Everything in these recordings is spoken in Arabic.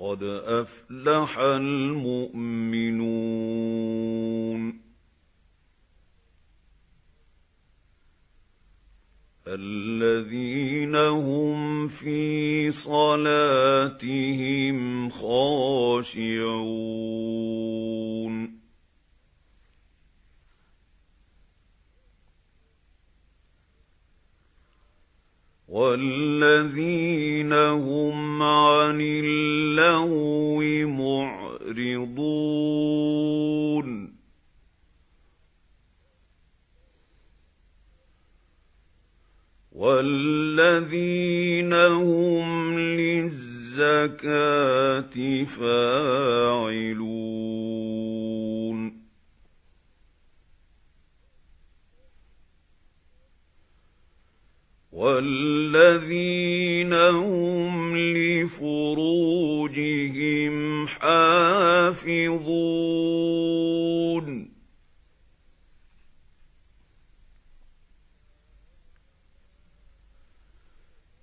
قَدْ أَفْلَحَ الْمُؤْمِنُونَ. الَّذِينَ هُمْ فِي صَلَاتِهِمْ خَاشِعُونَ. وَالَّذِينَ هُمْ عَنِ اللَّغْوِ مُعْرِضُونَ وَالَّذِينَ هُمْ لِلزَّكَاةِ فَاعِلُونَ وَالَّذِينَ هُمْ لِفُرُوجِهِمْ حَافِظُونَ.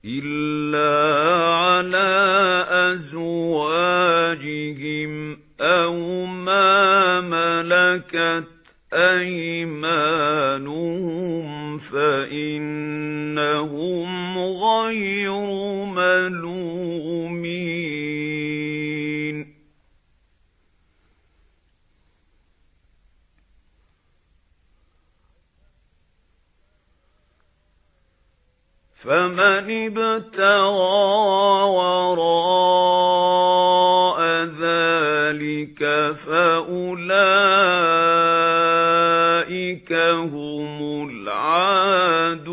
إِلَّا عَلَى أَزْوَاجِهِمْ أَوْ مَا مَلَكَتْ أَيْمَانُهُمْ فَمَنِ ابْتَغَى وَرَاءَ ذَلِكَ فَأُولَئِكَ هُمُ الْعَادُونَ.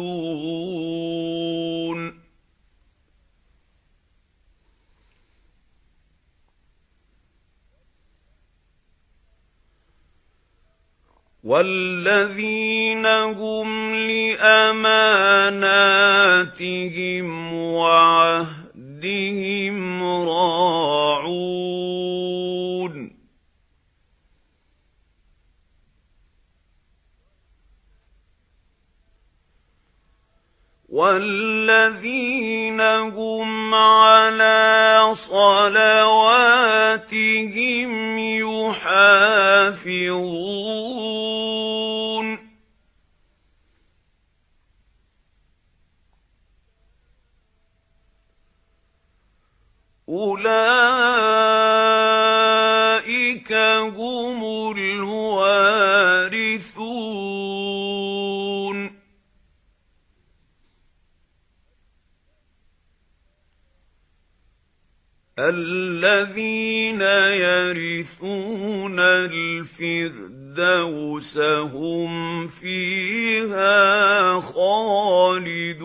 وَالَّذِينَ هُمْ لِأَمَانَاتِهِمْ وَعَهْدِهِمْ رَاعُونَ وَالَّذِينَ هُمْ عَلَى صَلَوَاتِهِمْ يُحَافِظُونَ أُولَئِكَ هُمُ الْوَارِثُونَ الَّذِينَ يَرِثُونَ الْفِرْدَوْسَ هُمْ فِيهَا خَالِدُونَ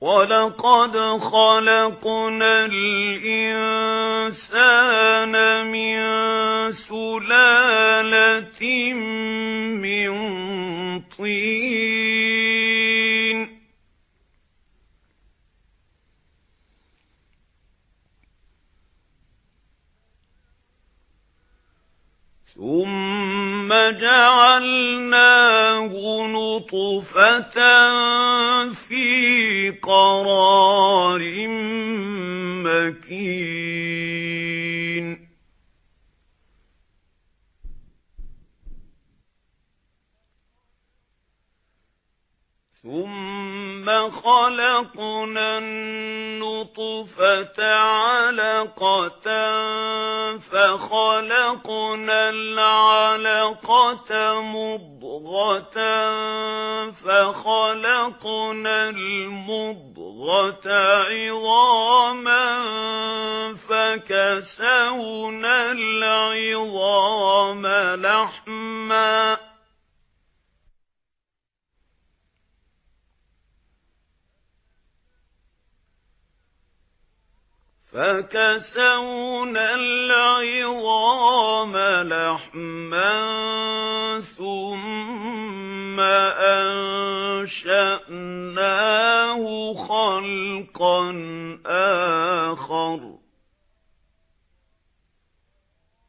وَلَقَدْ خَلَقْنَا الْإِنسَانَ مِنْ سُلَالَةٍ مِنْ طِينٍ ثُمَّ جَعَلْنَاهُ نُطْفَةً فِي قَرَارٍ مَّكِينٍ. ثُمَّ خَلَقْنَا النُّطْفَةَ عَلَقَةً فَخَلَقْنَا الْعَلَقَةَ مُضْغَةً فَخَلَقْنَا الْمُضْغَةَ عِظَامًا فَكَسَوْنَا الْعِظَامَ لَحْمًا فَكَسَوْنَا الْعِظَامَ لَحْمًا ثُمَّ أَنشَأْنَاهُ خَلْقًا آخَرَ.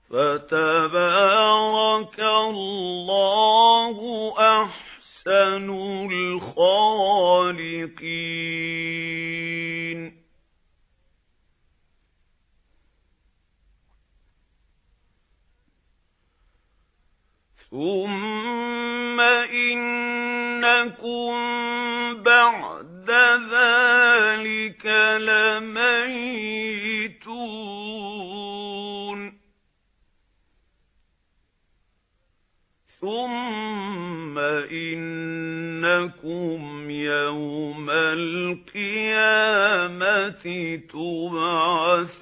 فَتَبَارَكَ اللَّهُ أَحْسَنُ الْخَالِقِينَ. ثُمَّ إِنَّكُمْ بَعْدَ ذَلِكَ لَمَيِّتُونَ ثُمَّ إِنَّكُمْ يَوْمَ الْقِيَامَةِ تُبْعَثُونَ